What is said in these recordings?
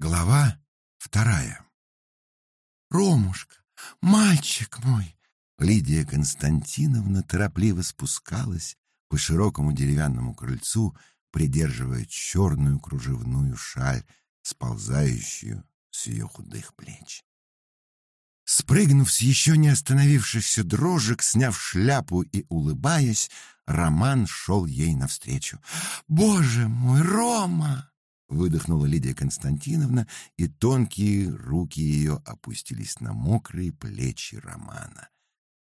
Глава вторая. «Ромушка, мальчик мой!» Лидия Константиновна торопливо спускалась по широкому деревянному крыльцу, придерживая черную кружевную шаль, сползающую с ее худых плеч. Спрыгнув с еще не остановившихся дрожек, сняв шляпу и улыбаясь, Роман шел ей навстречу. «Боже мой, Рома!» Выдохнула Лидия Константиновна, и тонкие руки ее опустились на мокрые плечи Романа.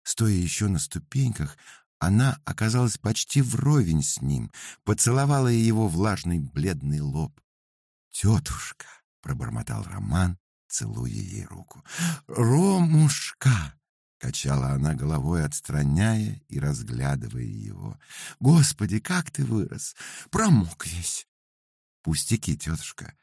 Стоя еще на ступеньках, она оказалась почти вровень с ним, поцеловала его влажный бледный лоб. «Тетушка!» — пробормотал Роман, целуя ей руку. «Ромушка!» — качала она головой, отстраняя и разглядывая его. «Господи, как ты вырос! Промок весь!» Пустяки, тетушка.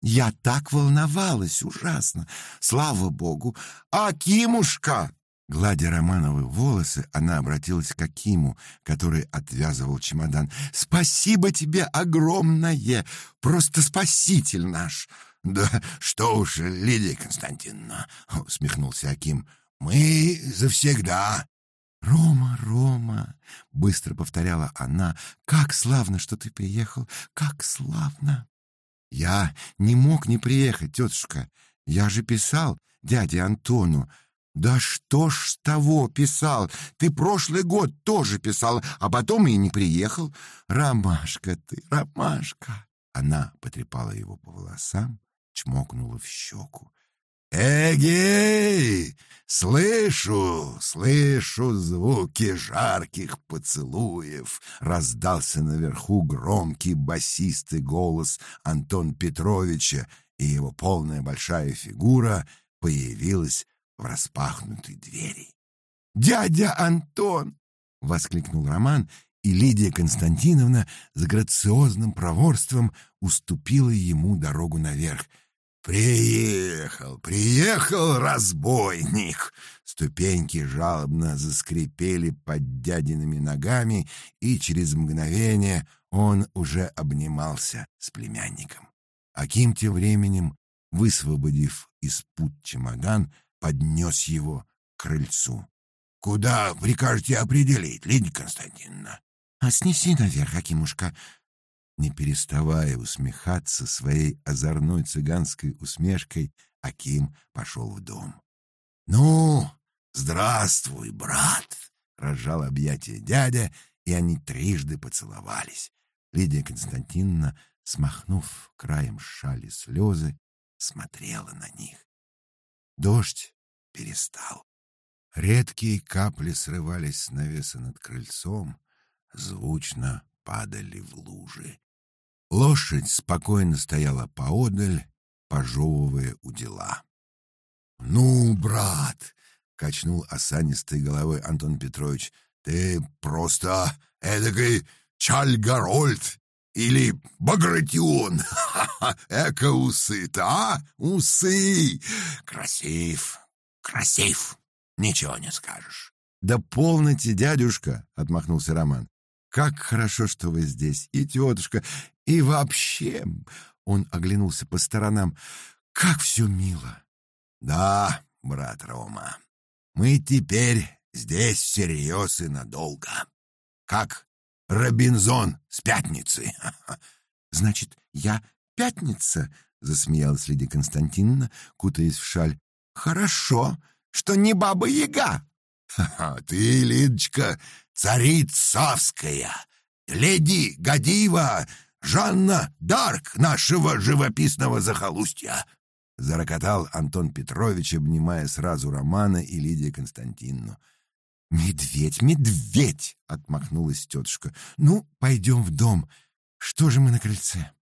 Я так волновалась ужасно. Слава богу. Акимушка! Гладя Романовы волосы, она обратилась к Акиму, который отвязывал чемодан. «Спасибо тебе огромное! Просто спаситель наш!» «Да что уж, Лидия Константиновна!» — усмехнулся Аким. «Мы завсегда «Рома, Рома!» — быстро повторяла она. «Как славно, что ты приехал! Как славно!» «Я не мог не приехать, тетушка. Я же писал дяде Антону. Да что ж с того писал? Ты прошлый год тоже писал, а потом и не приехал. Ромашка ты, Ромашка!» Она потрепала его по волосам, чмокнула в щеку. Эгей! Слышу, слышу звуки жарких поцелуев. Раздался наверху громкий басистый голос Антон Петровича, и его полная большая фигура появилась в распахнутой двери. «Дядя Антон!» — воскликнул Роман, и Лидия Константиновна с грациозным проворством уступила ему дорогу наверх — «Приехал, приехал разбойник!» Ступеньки жалобно заскрипели под дядиными ногами, и через мгновение он уже обнимался с племянником. Аким тем временем, высвободив из пут чемодан, поднес его к крыльцу. «Куда прикажете определить, Лидия Константиновна?» «А снеси наверх, Акимушка, не переставая усмехаться своей озорной цыганской усмешкой, Аким пошел в дом. «Ну, здравствуй, брат!» — разжал объятия дядя, и они трижды поцеловались. Лидия Константиновна, смахнув краем шали слезы, смотрела на них. Дождь перестал. Редкие капли срывались с навеса над крыльцом, звучно падали в лужи. Лошадь спокойно стояла поодаль, пожевывая у дела. «Ну, брат!» — качнул осанистой головой Антон Петрович. «Ты просто эдакой Чальгарольд или Багратион! Эко усы-то, а? Усы! Красив, красив! Ничего не скажешь!» «Да полноте, дядюшка!» — отмахнулся Роман. Как хорошо, что вы здесь, и тетушка, и вообще...» Он оглянулся по сторонам. «Как все мило!» «Да, брат Рома, мы теперь здесь всерьез и надолго. Как Робинзон с пятницы!» «Значит, я пятница?» — засмеялась Лидия Константиновна, кутаясь в шаль. «Хорошо, что не баба-яга!» «Ха-ха, ты, Лидочка, царицавская, леди Гадива, Жанна Дарк нашего живописного захолустья!» Зарокотал Антон Петрович, обнимая сразу Романа и Лидию Константиновну. «Медведь, медведь!» — отмахнулась тетушка. «Ну, пойдем в дом. Что же мы на крыльце?»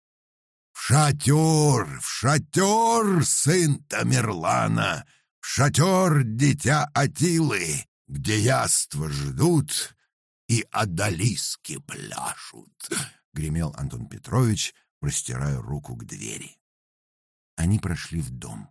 «В шатер, в шатер, сын Тамерлана! В шатер, дитя Атилы, где яства ждут и одолиски пляшут!» — гремел Антон Петрович, простирая руку к двери. Они прошли в дом.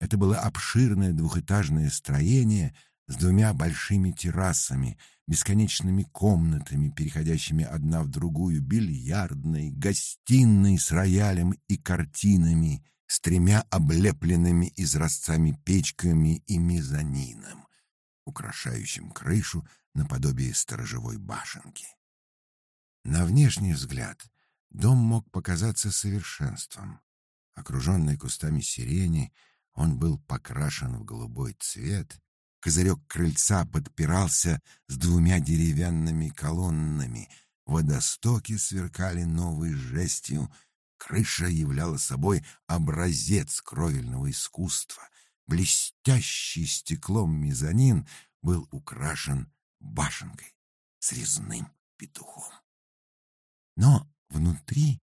Это было обширное двухэтажное строение с двумя большими террасами, бесконечными комнатами, переходящими одна в другую, бильярдной, гостиной с роялем и картинами, с тремя облепленными изразцами печками и мезонином, украшающим крышу наподобие сторожевой башенки. На внешний взгляд дом мог показаться совершенством. Окруженный кустами сирени, он был покрашен в голубой цвет, козырек крыльца подпирался с двумя деревянными колоннами, водостоки сверкали новой жестью, крыша являла собой образец кровельного искусства, блестящий стеклом мезонин был украшен башенкой с резным петухом. Но внутри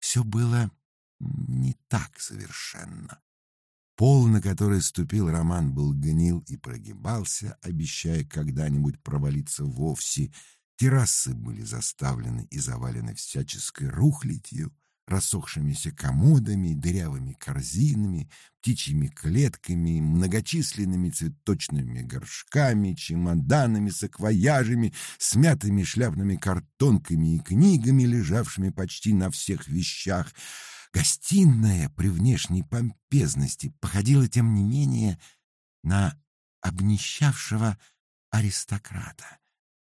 все было не так совершенно. Пол, на который ступил Роман, был гнил и прогибался, обещая когда-нибудь провалиться вовсе. Террасы были заставлены и завалены всяческой рухлядью рассохшимися комодами, дырявыми корзинами, птичьими клетками, многочисленными цветочными горшками, чемоданами, саквояжами, смятыми шляпными картонками и книгами, лежавшими почти на всех вещах. Гостиная при внешней помпезности походила, тем не менее, на обнищавшего аристократа.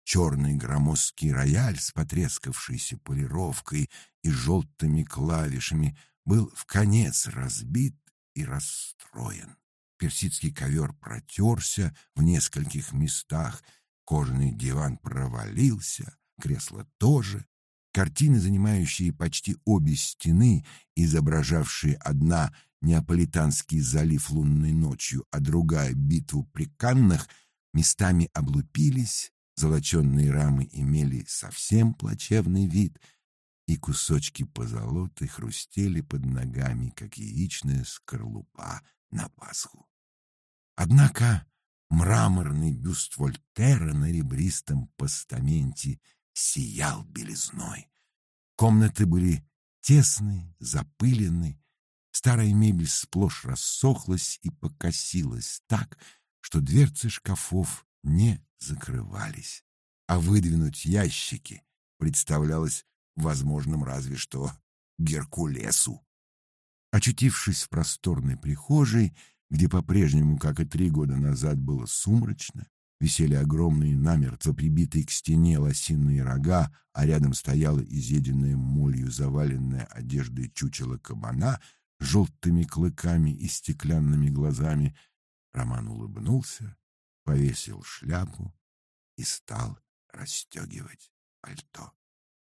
Черный громоздкий рояль с потрескавшейся полировкой и желтыми клавишами был в конец разбит и расстроен. Персидский ковер протерся в нескольких местах, кожаный диван провалился, кресло тоже. Картины, занимающие почти обе стены, изображавшие одна Неаполитанский залив лунной ночью, а другая — битву при Каннах, местами облупились, Золоченные рамы имели совсем плачевный вид, и кусочки позолоты хрустели под ногами, как яичная скорлупа на Пасху. Однако мраморный бюст Вольтера на ребристом постаменте сиял белизной. Комнаты были тесные, запыленные, старая мебель сплошь рассохлась и покосилась так, что дверцы шкафов не закрывались, а выдвинуть ящики представлялось возможным разве что Геркулесу. Очутившись в просторной прихожей, где по-прежнему, как и три года назад, было сумрачно, висели огромные намертво прибитые к стене лосиные рога, а рядом стояла изъеденная молью заваленная одеждой чучело кабана с желтыми клыками и стеклянными глазами, Роман улыбнулся повесил шляпу и стал расстегивать пальто.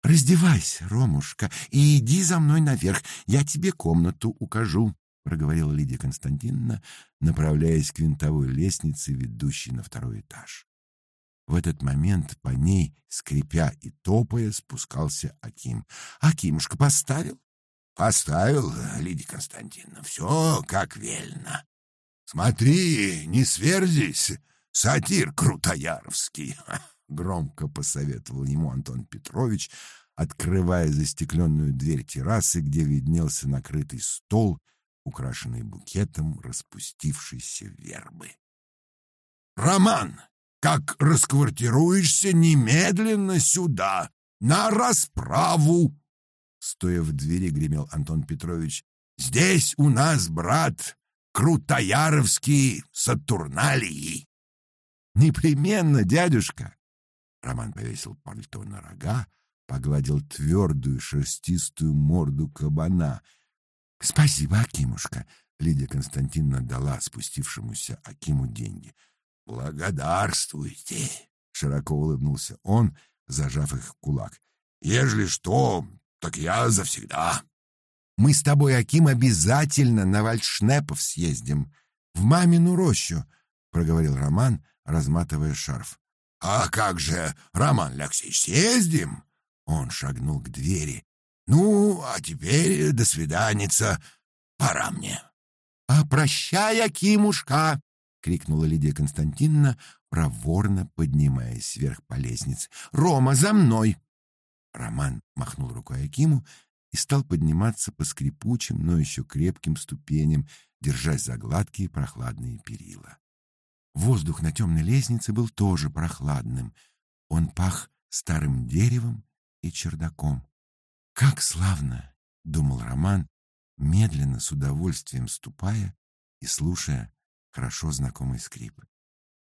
«Раздевайся, Ромушка, и иди за мной наверх, я тебе комнату укажу», — проговорила Лидия Константиновна, направляясь к винтовой лестнице, ведущей на второй этаж. В этот момент по ней, скрипя и топая, спускался Аким. «Акимушка поставил?» «Поставил, Лидия Константиновна, все как велено. Смотри, не сверзись, Сатир Крутояровский, — громко посоветовал ему Антон Петрович, открывая застекленную дверь террасы, где виднелся накрытый стол, украшенный букетом распустившейся вербы. «Роман, как расквартируешься, немедленно сюда, на расправу!» Стоя в двери, гремел Антон Петрович. «Здесь у нас, брат, Крутояровский Сатурналии!» Непременно, дядюшка. Роман повесил пальто на рога, погладил твердую шерстистую морду кабана. Спасибо, Акимушка. Лидия Константиновна дала спустившемуся Акиму деньги. Благодарствуйте, широко улыбнулся он, зажав их в кулак. Ежели что, так я завсегда. Мы с тобой, Аким, обязательно на Вальшнепов съездим, в мамину рощу, проговорил Роман, разматывая шарф. «А как же, Роман Алексеевич, съездим?» Он шагнул к двери. «Ну, а теперь до свиданица. Пора мне». «А прощай, Акимушка!» — крикнула Лидия Константиновна, проворно поднимаясь вверх по лестнице. «Рома, за мной!» Роман махнул рукой Акиму и стал подниматься по скрипучим, но еще крепким ступеням, держась за гладкие прохладные перила. Воздух на темной лестнице был тоже прохладным. Он пах старым деревом и чердаком. «Как славно!» — думал Роман, медленно, с удовольствием ступая и слушая хорошо знакомый скрип.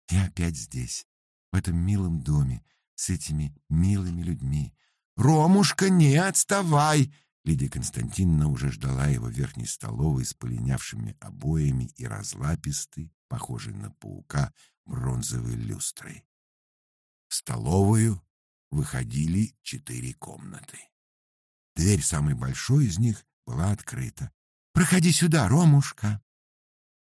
Я опять здесь, в этом милом доме, с этими милыми людьми. «Ромушка, не отставай!» Лидия Константиновна уже ждала его в верхней столовой с полинявшими обоями и разлапистой, похожей на паука, бронзовой люстрой. В столовую выходили четыре комнаты. Дверь самой большой из них была открыта. «Проходи сюда, Ромушка!»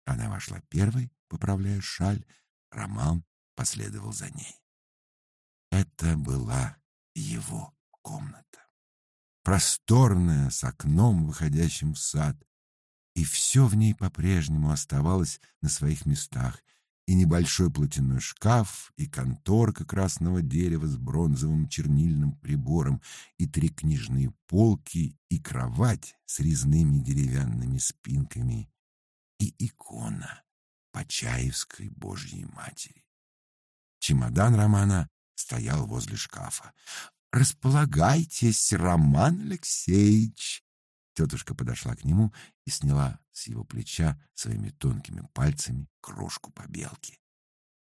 Она вошла первой, поправляя шаль. Роман последовал за ней. Это была его комната. Просторная, с окном, выходящим в сад. И все в ней по-прежнему оставалось на своих местах. И небольшой платяной шкаф, и конторка красного дерева с бронзовым чернильным прибором, и три книжные полки, и кровать с резными деревянными спинками, и икона Почаевской Божьей Матери. Чемодан Романа стоял возле шкафа. «Располагайтесь, Роман Алексеевич!» Тетушка подошла к нему и сняла с его плеча своими тонкими пальцами крошку побелки.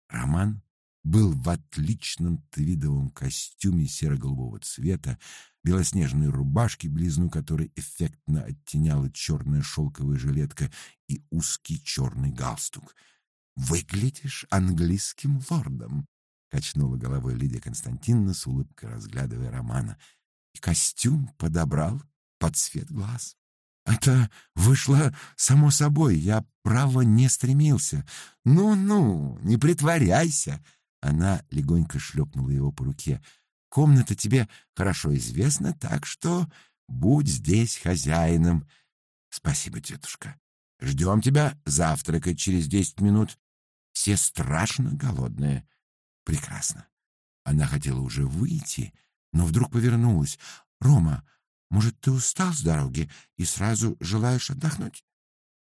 Роман был в отличном твидовом костюме серо-голубого цвета, белоснежной рубашке, близну которой эффектно оттеняла черная шелковая жилетка и узкий черный галстук. «Выглядишь английским лордом», качнула головой Лидия Константиновна с улыбкой разглядывая Романа. И костюм подобрал под цвет глаз. Это вышло само собой, я право не стремился. Ну-ну, не притворяйся. Она легонько шлепнула его по руке. Комната тебе хорошо известна, так что будь здесь хозяином. Спасибо, тетушка. Ждем тебя завтракать через десять минут. Все страшно голодные. Прекрасно. Она хотела уже выйти, но вдруг повернулась. «Рома, может, ты устал с дороги и сразу желаешь отдохнуть?»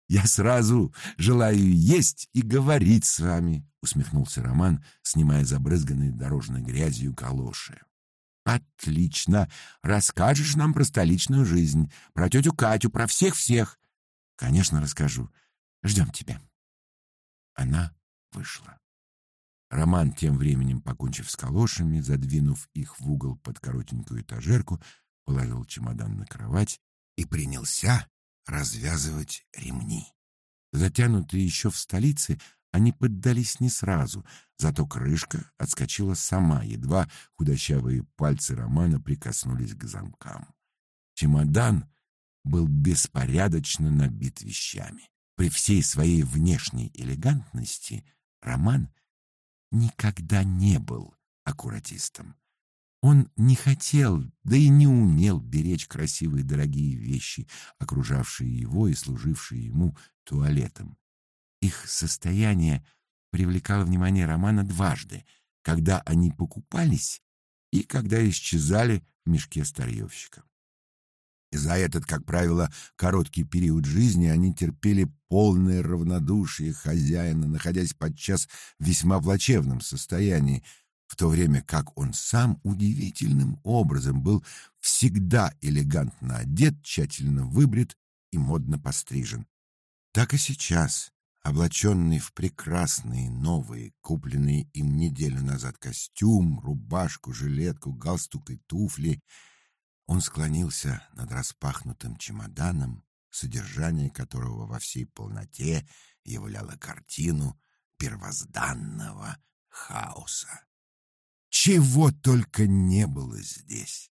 «Я сразу желаю есть и говорить с вами», — усмехнулся Роман, снимая забрызганные дорожной грязью калоши. «Отлично! Расскажешь нам про столичную жизнь, про тетю Катю, про всех-всех?» «Конечно, расскажу. Ждем тебя». Она вышла. Роман, тем временем покончив с калошами, задвинув их в угол под коротенькую этажерку, положил чемодан на кровать и принялся развязывать ремни. Затянутые еще в столице, они поддались не сразу, зато крышка отскочила сама, едва худощавые пальцы Романа прикоснулись к замкам. Чемодан был беспорядочно набит вещами. При всей своей внешней элегантности Роман никогда не был аккуратистом. Он не хотел, да и не умел беречь красивые дорогие вещи, окружавшие его и служившие ему туалетом. Их состояние привлекало внимание Романа дважды, когда они покупались и когда исчезали в мешке старьевщика. За этот, как правило, короткий период жизни они терпели полное равнодушие хозяина, находясь подчас в весьма плачевном состоянии, в то время как он сам удивительным образом был всегда элегантно одет, тщательно выбрит и модно пострижен. Так и сейчас, облаченный в прекрасные новые, купленные им неделю назад костюм, рубашку, жилетку, галстук и туфли — он склонился над распахнутым чемоданом, содержание которого во всей полноте являло картину первозданного хаоса. Чего только не было здесь!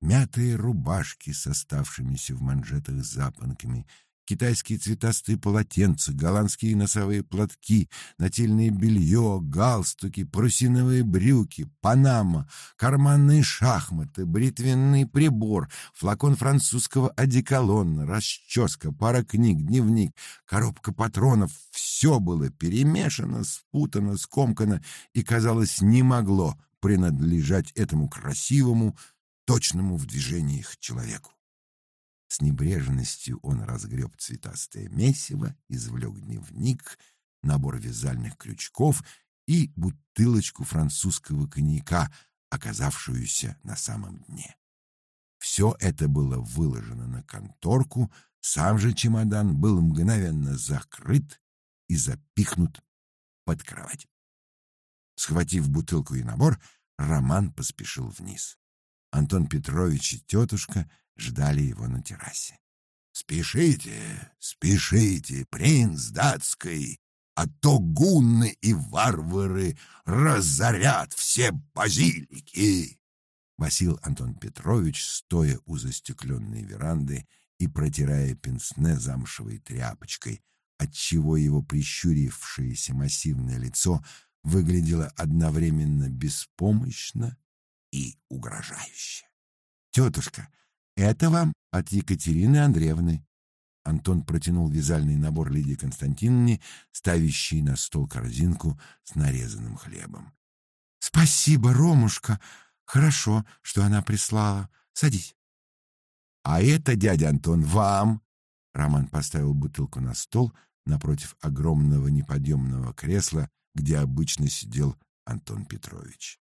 Мятые рубашки с оставшимися в манжетах запонками — китайские цветастые полотенца, голландские носовые платки, нательное белье, галстуки, парусиновые брюки, панама, карманные шахматы, бритвенный прибор, флакон французского одеколона, расческа, пара книг, дневник, коробка патронов — все было перемешано, спутано, скомкано и, казалось, не могло принадлежать этому красивому, точному в движениях человеку. С небрежностью он разгреб цветастое месиво, извлек дневник, набор вязальных крючков и бутылочку французского коньяка, оказавшуюся на самом дне. Все это было выложено на конторку, Сам же чемодан был мгновенно закрыт и запихнут под кровать. Схватив бутылку и набор, Роман поспешил вниз. Антон Петрович и тетушка ждали его на террасе. «Спешите, спешите, принц датской, а то гунны и варвары разорят все базилики!» Васил Антон Петрович, стоя у застекленной веранды и протирая пенсне замшевой тряпочкой, отчего его прищурившееся массивное лицо выглядело одновременно беспомощно и угрожающе. «Тетушка, это вам от Екатерины Андреевны». Антон протянул вязальный набор Лидии Константиновне, ставящей на стол корзинку с нарезанным хлебом. «Спасибо, Ромушка!» Хорошо, что она прислала. Садись. А это, дядя Антон, вам. Роман поставил бутылку на стол напротив огромного неподъемного кресла, где обычно сидел Антон Петрович.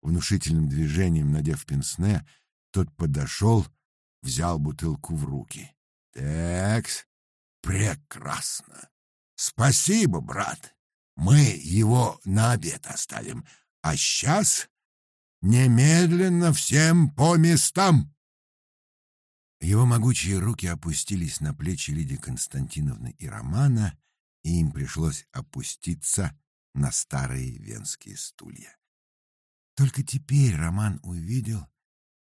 Внушительным движением, надев пенсне, тот подошел, взял бутылку в руки. «Такс, прекрасно. Спасибо, брат. Мы его на обед оставим. А сейчас Немедленно всем по местам!» Его могучие руки опустились на плечи Лидии Константиновны и Романа, и им пришлось опуститься на старые венские стулья. Только теперь Роман увидел,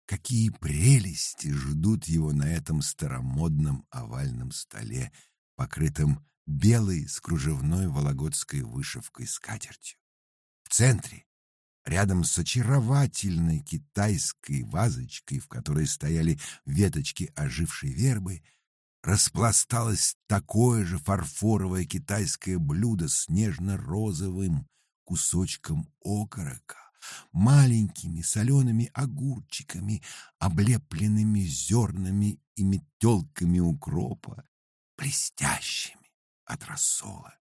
какие прелести ждут его на этом старомодном овальном столе, покрытом белой с кружевной вологодской вышивкой скатертью. В центре рядом с очаровательной китайской вазочкой, в которой стояли веточки ожившей вербы, распласталось такое же фарфоровое китайское блюдо с нежно-розовым кусочком окорока, маленькими солеными огурчиками, облепленными зернами и метелками укропа, блестящими от рассола.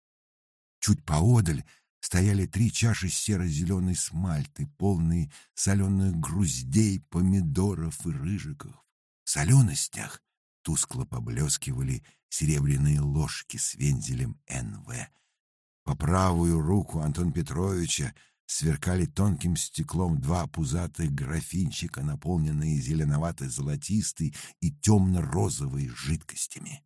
Чуть поодаль стояли три чаши серо-зеленой смальты, полные соленых груздей, помидоров и рыжиков. В соленостях тускло поблескивали серебряные ложки с вензелем НВ. По правую руку Антон Петровича сверкали тонким стеклом два пузатых графинчика, наполненные зеленовато-золотистой и темно-розовой жидкостями.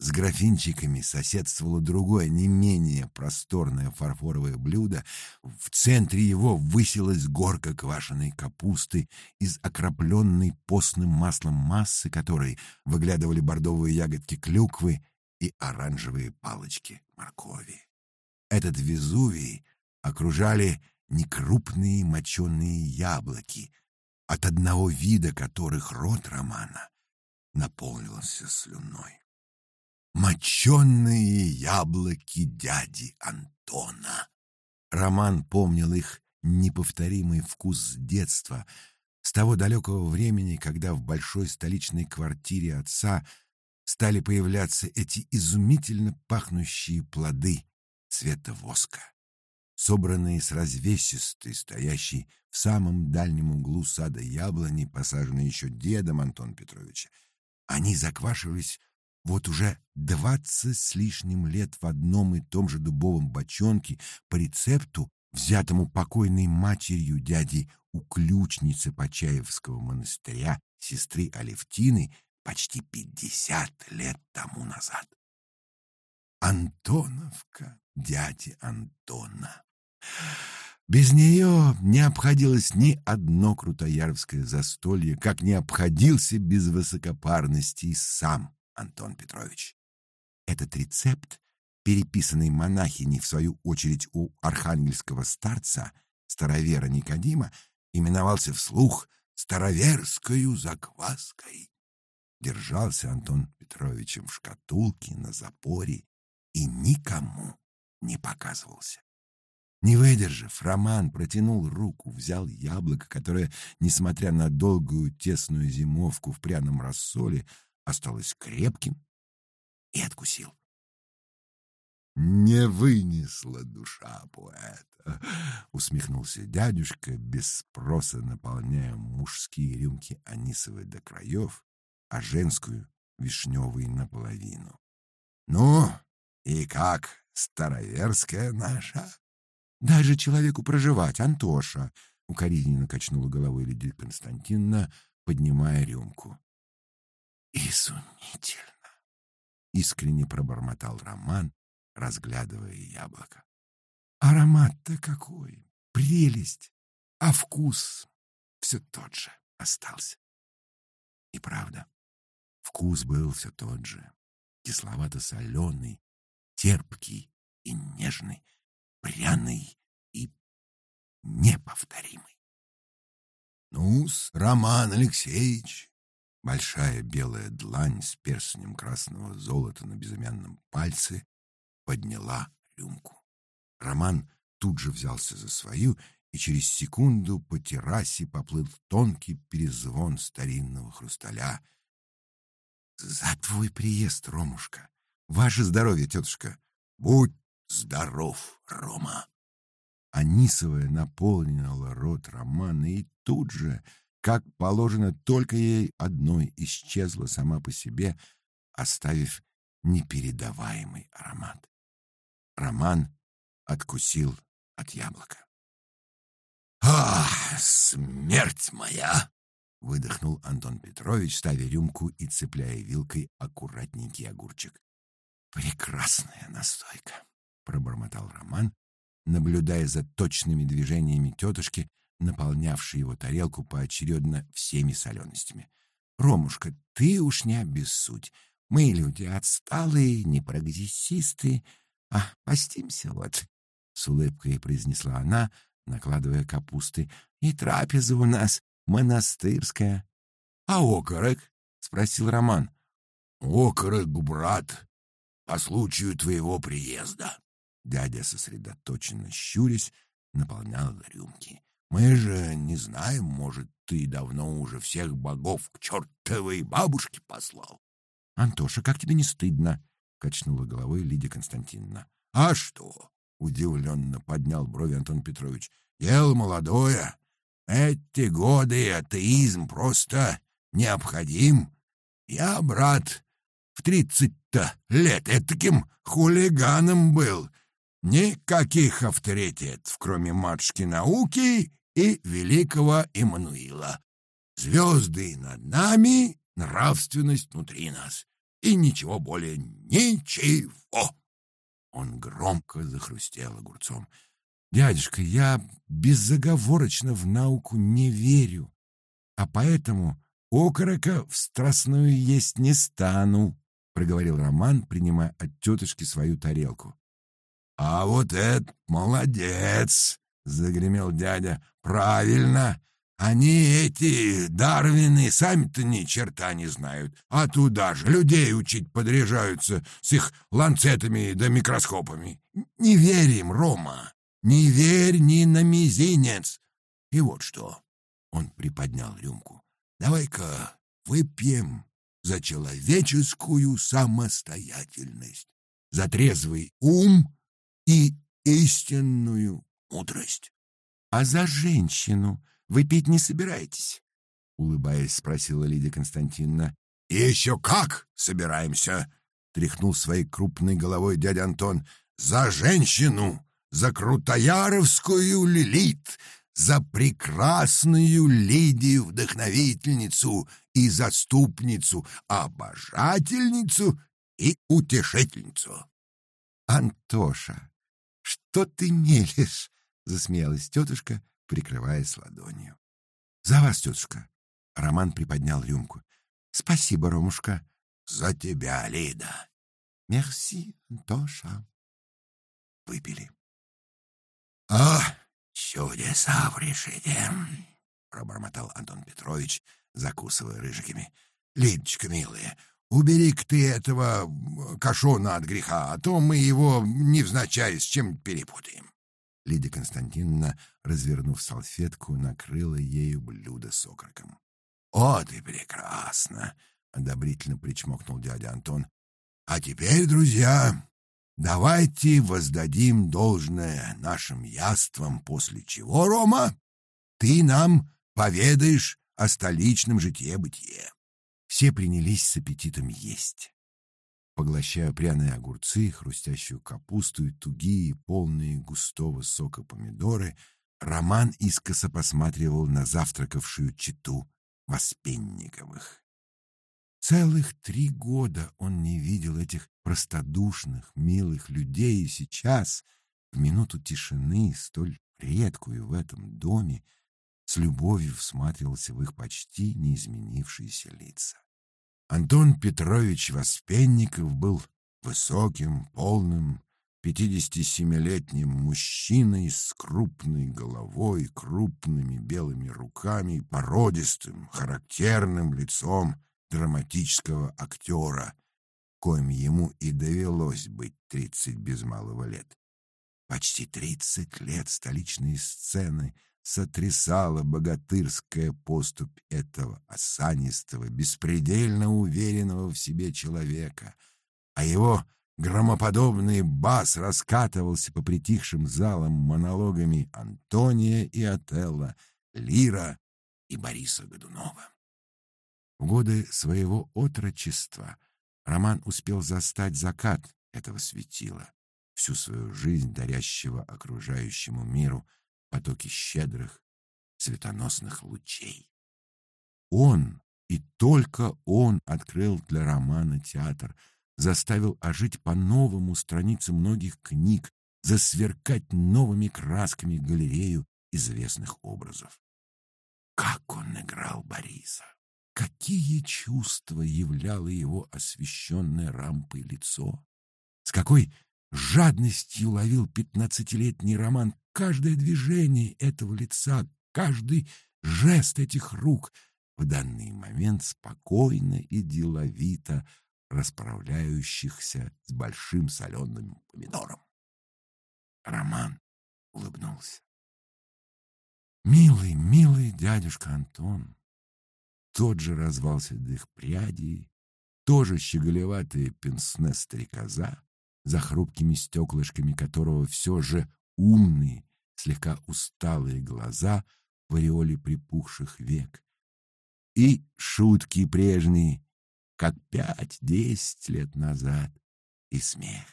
С графинчиками соседствовало другое, не менее просторное фарфоровое блюдо. В центре его высилась горка квашеной капусты из окропленной постным маслом массы, которой выглядывали бордовые ягодки клюквы и оранжевые палочки моркови. Этот Везувий окружали некрупные моченые яблоки, от одного вида которых рот Романа наполнился слюной моченые яблоки дяди Антона. Роман помнил их неповторимый вкус детства, с того далекого времени, когда в большой столичной квартире отца стали появляться эти изумительно пахнущие плоды цвета воска, собранные с развесистой, стоящей в самом дальнем углу сада яблони, посаженной еще дедом Антон Петровича. Они заквашивались вот уже двадцать с лишним лет в одном и том же дубовом бочонке по рецепту, взятому покойной матерью дяди у ключницы Почаевского монастыря, сестры Алевтины, почти пятьдесят лет тому назад. Антоновка дяди Антона. Без нее не обходилось ни одно крутояровское застолье, как не обходился без высокопарности сам Антон Петрович. Этот рецепт, переписанный монахиней в свою очередь у архангельского старца, старовера Никодима, именовался вслух староверскою закваской. Держался Антон Петровичем в шкатулке на запоре и никому не показывался. Не выдержав, Роман протянул руку, взял яблоко, которое, несмотря на долгую тесную зимовку в пряном рассоле, осталось крепким и откусил. «Не вынесла душа поэта», — усмехнулся дядюшка, без спроса наполняя мужские рюмки анисовой до краев, а женскую вишневый наполовину. «Ну, и как староверская наша?» «Дай же человеку проживать, Антоша!» — укоризненно качнула головой Лидия Константиновна, поднимая рюмку. «Изумительно!» — искренне пробормотал Роман, разглядывая яблоко. «Аромат-то какой! Прелесть! А вкус все тот же остался!» И правда, вкус был все тот же, кисловато-соленый, терпкий и нежный, пряный и неповторимый. Ну-с, Роман Алексеевич, большая белая длань с перстнем красного золота на безымянном пальце подняла рюмку. Роман тут же взялся за свою, и через секунду по террасе поплыл тонкий перезвон старинного хрусталя. «За твой приезд, Ромушка! Ваше здоровье, тетушка! Будь здоров, Рома!» Анисовая наполнила рот Романа, и тут же, как положено только ей одной, исчезла сама по себе, оставив непередаваемый аромат. Роман откусил от яблока. «Ах, смерть моя!» — выдохнул Антон Петрович, ставя рюмку и цепляя вилкой аккуратненький огурчик. «Прекрасная настойка!» — пробормотал Роман, наблюдая за точными движениями тетушки, наполнявшей его тарелку поочередно всеми соленостями. «Ромушка, ты уж не обессудь. Мы люди отсталые, не прогрессисты, а постимся вот», — с улыбкой произнесла она, накладывая капусты. «И трапеза у нас монастырская». «А окорок?» — спросил Роман. «Окорок, брат, по случаю твоего приезда». Дядя, сосредоточенно щурясь, наполнял рюмки. «Мы же не знаем, может, ты давно уже всех богов к чертовой бабушке послал». «Антоша, как тебе не стыдно?» — качнула головой Лидия Константиновна. «А что?» — удивленно поднял брови Антон Петрович. «Дело молодое. Эти годы атеизм просто необходим. Я, брат, в тридцать-то лет таким хулиганом был, Никаких авторитетов, кроме матушки науки и великого Эммануила. Звезды над нами, нравственность внутри нас. И ничего более, ничего. Он громко захрустел огурцом. «Дядюшка, я безоговорочно в науку не верю, а поэтому окорока в страстную есть не стану», — проговорил Роман, принимая от тетушки свою тарелку. «А вот это молодец!» — загремел дядя. «Правильно! Они эти Дарвины сами-то ни черта не знают, а туда же людей учить подряжаются с их ланцетами да микроскопами. Не верим, Рома, не верь ни на мизинец. И вот что!» — он приподнял рюмку. «Давай-ка выпьем за человеческую самостоятельность, за трезвый ум и истинную мудрость. — А за женщину вы пить не собираетесь? — улыбаясь, спросила Лидия Константиновна. — Еще как собираемся! — тряхнул своей крупной головой дядя Антон. — За женщину! За крутояровскую Лилит! За прекрасную Лидию-вдохновительницу и заступницу, обожательницу и утешительницу. Антоша, «Что ты мелешь?» — засмеялась тетушка, прикрываясь ладонью. «За вас, тетушка!» — Роман приподнял рюмку. «Спасибо, Ромушка!» «За тебя, Лида!» «Мерси, Антоша!» Выпили. «О, чудеса в решете!» — пробормотал Антон Петрович, закусывая рыжиками. «Лидочка, милая, Убери-ка ты этого кашона от греха, а то мы его невзначай с чем перепутаем. Лидия Константиновна, развернув салфетку, накрыла ею блюдо с окороком. — О, ты прекрасно! — одобрительно причмокнул дядя Антон. — А теперь, друзья, давайте воздадим должное нашим яствам, после чего, Рома, ты нам поведаешь о столичном житье-бытие. Все принялись с аппетитом есть. Поглощая пряные огурцы, хрустящую капусту и тугие, полные густого сока помидоры, Роман искоса посматривал на завтракавшую читу Воспенниковых. Целых три года он не видел этих простодушных, милых людей, и сейчас, в минуту тишины, столь редкую в этом доме, с любовью всматривался в их почти неизменившиеся лица. Антон Петрович Воспенников был высоким, полным, 57-летним мужчиной с крупной головой, крупными белыми руками, породистым, характерным лицом драматического актера, коим ему и довелось быть тридцать без малого лет. Почти тридцать лет столичные сцены — сотрясала богатырская поступь этого осанистого, беспредельно уверенного в себе человека, а его громоподобный бас раскатывался по притихшим залам монологами Антония и Отелла, Лира и Бориса Годунова. В годы своего отрочества Роман успел застать закат этого светила, всю свою жизнь дарящего окружающему миру — потоки щедрых, светоносных лучей. Он, и только он открыл для романа театр, заставил ожить по-новому страницы многих книг, засверкать новыми красками галерею известных образов. Как он играл Бориса! Какие чувства являло его освещенное рампой лицо! С какой жадностью ловил пятнадцатилетний роман каждое движение этого лица, каждый жест этих рук в данный момент спокойно и деловито расправляющихся с большим соленым помидором. Роман улыбнулся. Милый, милый дядюшка Антон, тот же развал седых прядей, тоже щеголеватые пенсне стрекоза, за хрупкими стеклышками которого все же умные, слегка усталые глаза в ореоле припухших век. И шутки прежние, как пять-десять лет назад, и смех,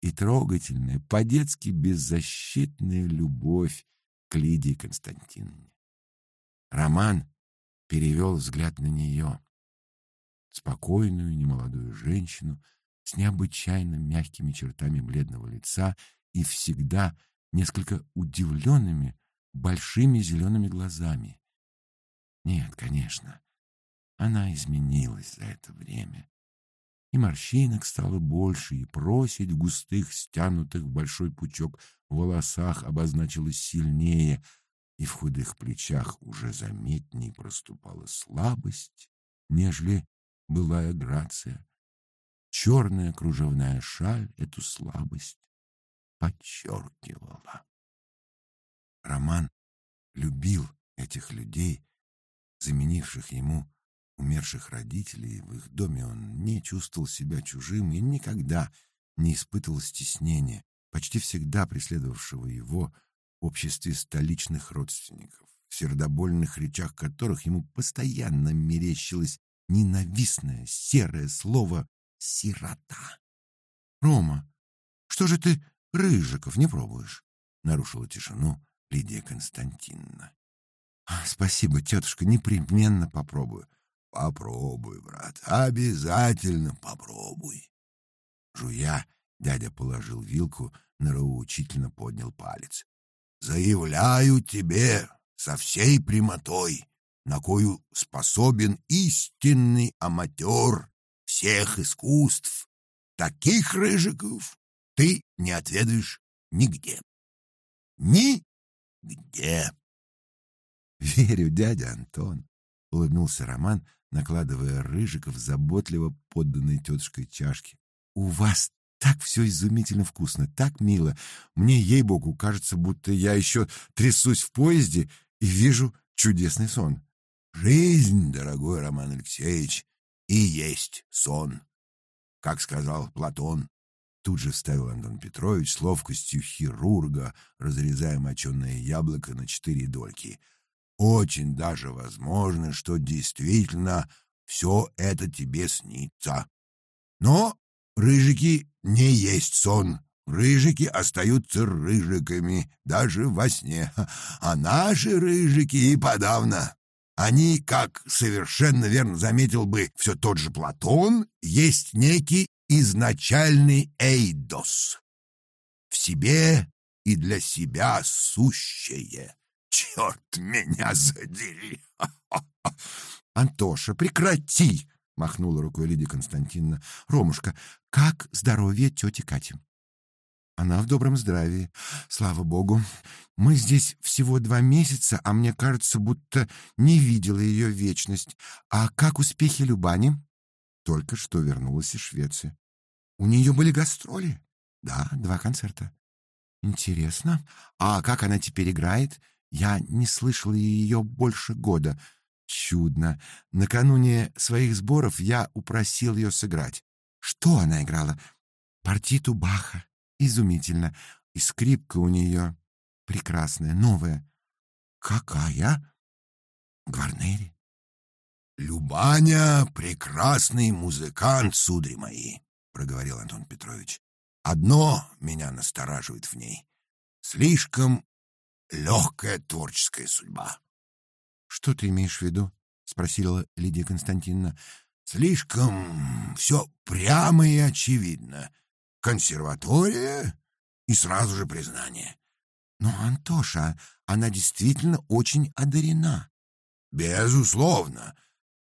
и трогательная, по-детски беззащитная любовь к Лидии Константиновне. Роман перевел взгляд на нее, спокойную немолодую женщину, с необычайно мягкими чертами бледного лица и всегда несколько удивленными большими зелеными глазами. Нет, конечно, она изменилась за это время. И морщинок стало больше, и просить в густых, стянутых в большой пучок волосах обозначилась сильнее, и в худых плечах уже заметнее проступала слабость, нежели былая грация. Черная кружевная шаль эту слабость подчеркивала. Роман любил этих людей, заменивших ему умерших родителей. В их доме он не чувствовал себя чужим и никогда не испытывал стеснения, почти всегда преследовавшего его в обществе столичных родственников, в сердобольных речах которых ему постоянно мерещилось ненавистное серое слово сирота. Рома, что же ты рыжиков не пробуешь? Нарушила тишину Лидия Константиновна. А, спасибо, тетушка, непременно попробую. Попробуй, брат, обязательно попробуй. Жуя, дядя положил вилку, нравоучительно поднял палец. Заявляю тебе со всей прямотой, на кою способен истинный аматер всех искусств. Таких рыжиков ты не отведаешь нигде. Нигде. Верю, дядя Антон, — улыбнулся Роман, накладывая рыжиков заботливо подданной тетушкой чашки. У вас так все изумительно вкусно, так мило. Мне, ей-богу, кажется, будто я еще трясусь в поезде и вижу чудесный сон. Жизнь, дорогой Роман Алексеевич, и есть сон, как сказал Платон. Тут же вставил Антон Петрович с ловкостью хирурга, разрезая моченое яблоко на четыре дольки. Очень даже возможно, что действительно все это тебе снится. Но рыжики не есть сон. Рыжики остаются рыжиками даже во сне, а наши рыжики и подавно. Они, как совершенно верно заметил бы все тот же Платон, есть некий изначальный эйдос. В себе и для себя сущее. Черт меня задери! Антоша, прекрати! Махнула рукой Лидия Константиновна. Ромушка, как здоровье тети Кати? Она в добром здравии, слава богу. Мы здесь всего два месяца, а мне кажется, будто не видела ее вечность. А как успехи Любани? Только что вернулась из Швеции. У нее были гастроли? Да, два концерта. Интересно. А как она теперь играет? Я не слышала ее больше года. Чудно. Накануне своих сборов я упросил ее сыграть. Что она играла? Партиту Баха. Изумительно. И скрипка у нее прекрасная, новая. Какая? Гварнери. Любаня — прекрасный музыкант, судари мои, — проговорил Антон Петрович. Одно меня настораживает в ней. Слишком легкая творческая судьба. — Что ты имеешь в виду? — спросила Лидия Константиновна. — Слишком все прямо и очевидно консерватория и сразу же признание. Но, Антоша, она действительно очень одарена. Безусловно.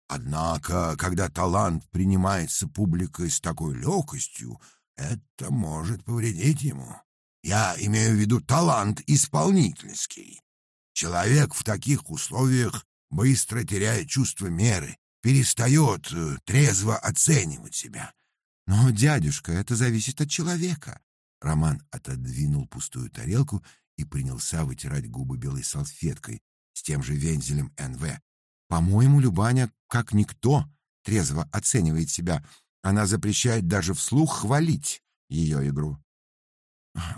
Однако, когда талант принимается публикой с такой легкостью, это может повредить ему. Я имею в виду талант исполнительский. Человек в таких условиях быстро теряет чувство меры, перестает э, трезво оценивать себя. Но, дядюшка, это зависит от человека. Роман отодвинул пустую тарелку и принялся вытирать губы белой салфеткой с тем же вензелем НВ. По-моему, Любаня, как никто, трезво оценивает себя. Она запрещает даже вслух хвалить ее игру.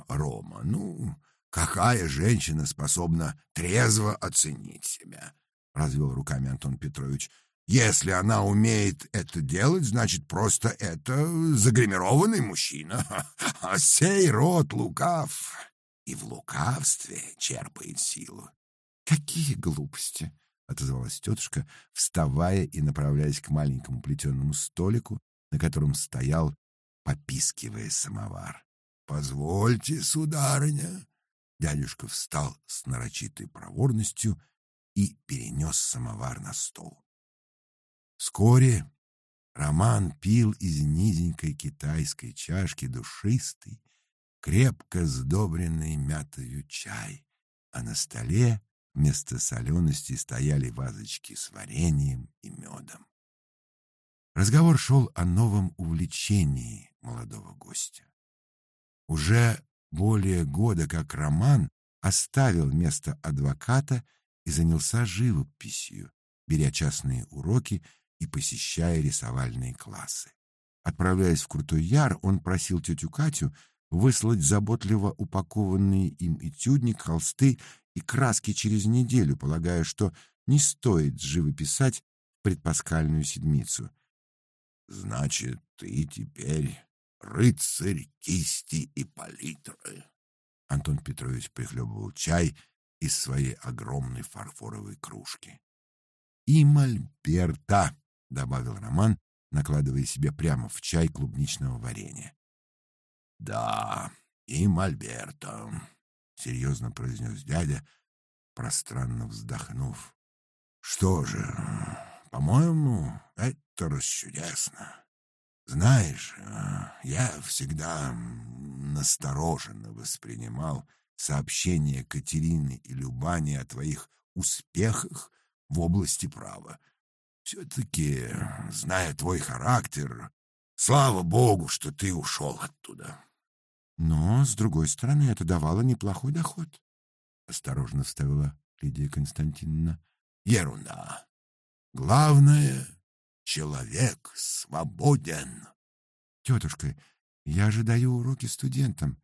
Рома, ну, какая женщина способна трезво оценить себя? развел руками Антон Петрович. Если она умеет это делать, значит, просто это загримированный мужчина. А сей род лукав и в лукавстве черпает силу. Какие глупости, отозвалась тетушка, вставая и направляясь к маленькому плетеному столику, на котором стоял, попискивая самовар. Позвольте, сударыня. Дядюшка встал с нарочитой проворностью и перенес самовар на стол. Вскоре Роман пил из низенькой китайской чашки душистый, крепко сдобренный мятою чай, а на столе вместо солености стояли вазочки с вареньем и медом. Разговор шел о новом увлечении молодого гостя. Уже более года как Роман оставил место адвоката и занялся живописью, беря частные уроки и посещая рисовальные классы. Отправляясь в Крутой Яр, он просил тетю Катю выслать заботливо упакованные им этюдник, холсты и краски через неделю, полагая, что не стоит живописать предпаскальную седмицу. «Значит, ты теперь рыцарь кисти и палитры?» Антон Петрович прихлебывал чай из своей огромной фарфоровой кружки. «И мольберта!» — добавил Роман, накладывая себе прямо в чай клубничного варенья. «Да, и Мольберто», — серьезно произнес дядя, пространно вздохнув. «Что же, по-моему, это расчудесно. Знаешь, я всегда настороженно воспринимал сообщения Катерины и Любани о твоих успехах в области права. Все-таки, зная твой характер, слава богу, что ты ушел оттуда. Но, с другой стороны, это давало неплохой доход. Осторожно вставила Лидия Константиновна. Ерунда. Главное, человек свободен. Тетушка, я же даю уроки студентам.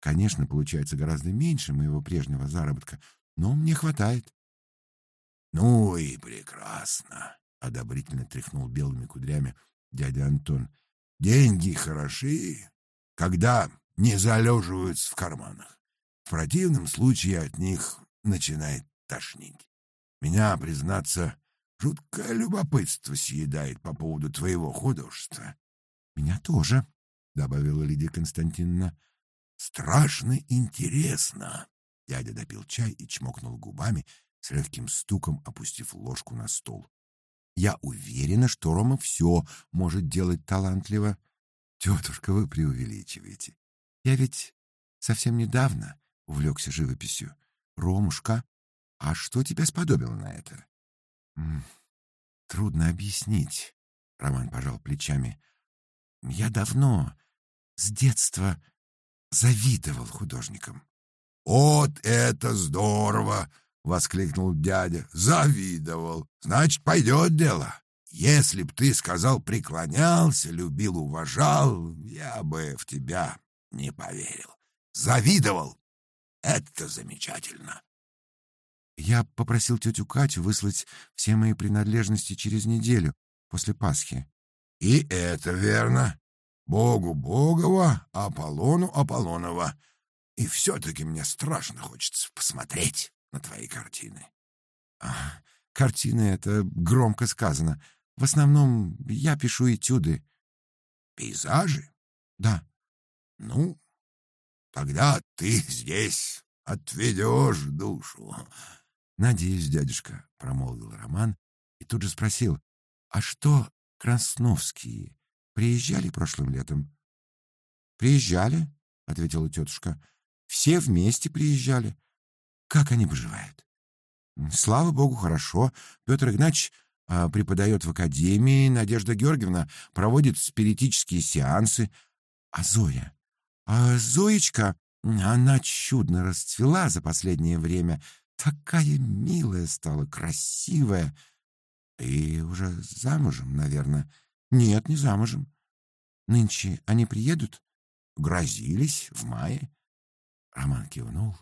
Конечно, получается гораздо меньше моего прежнего заработка, но мне хватает. Ну и прекрасно. Одобрительно тряхнул белыми кудрями дядя Антон. Деньги хороши, когда не залеживаются в карманах. В противном случае от них начинает тошнить. Меня, признаться, жуткое любопытство съедает по поводу твоего художества. — Меня тоже, — добавила Лидия Константиновна. — Страшно интересно. Дядя допил чай и чмокнул губами, с легким стуком опустив ложку на стол. Я уверена, что Рома все может делать талантливо. Тетушка, вы преувеличиваете. Я ведь совсем недавно увлекся живописью. Ромушка, а что тебя сподобило на это? Трудно объяснить. Роман пожал плечами. Я давно, с детства, завидовал художникам. «Вот это здорово!» — воскликнул дядя. «Завидовал. Значит, пойдет дело. Если б ты сказал преклонялся, любил, уважал, я бы в тебя не поверил. Завидовал. Это замечательно». Я попросил тетю Катю выслать все мои принадлежности через неделю, после Пасхи. «И это верно. Богу Богова, Аполлону Аполлонова. И все-таки мне страшно хочется посмотреть на твои картины. А, картины — это громко сказано. В основном я пишу этюды. Пейзажи? Да. Ну, тогда ты здесь отведешь душу. Надеюсь, дядюшка, — промолвил Роман и тут же спросил, а что Красновские приезжали прошлым летом? Приезжали, — ответила тетушка. Все вместе приезжали. Как они поживают? Слава богу, хорошо. Петр Игнатьевич а, преподает в академии, Надежда Георгиевна проводит спиритические сеансы. А Зоя? А Зоечка, она чудно расцвела за последнее время. Такая милая стала, красивая. И уже замужем, наверное. Нет, не замужем. Нынче они приедут? Грозились в мае. Роман кивнул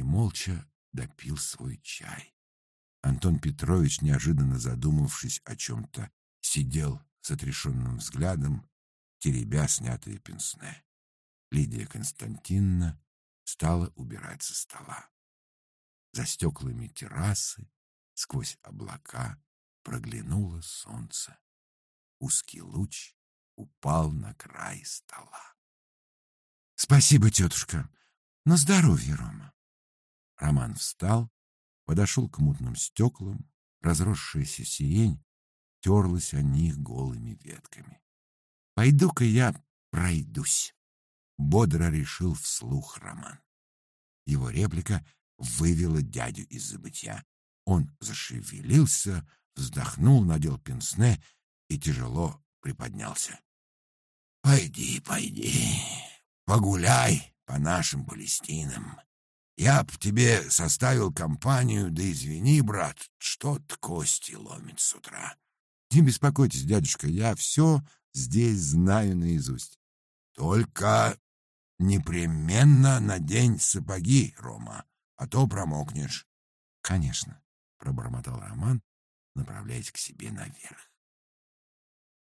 и молча допил свой чай. Антон Петрович, неожиданно задумавшись о чем-то, сидел с отрешенным взглядом, теребя снятые пенсне. Лидия Константиновна стала убирать со стола. За стеклами террасы, сквозь облака, проглянуло солнце. Узкий луч упал на край стола. — Спасибо, тетушка. На здоровье, Рома. Роман встал, подошел к мутным стеклам, разросшаяся сирень терлась о них голыми ветками. «Пойду-ка я пройдусь», — бодро решил вслух Роман. Его реплика вывела дядю из забытья. Он зашевелился, вздохнул, надел пенсне и тяжело приподнялся. «Пойди, пойди, погуляй по нашим Палестинам. Я б тебе составил компанию, да извини, брат, что-то кости ломит с утра. Не беспокойтесь, дядюшка, я все здесь знаю наизусть. Только непременно надень сапоги, Рома, а то промокнешь. Конечно, пробормотал Роман, направляясь к себе наверх.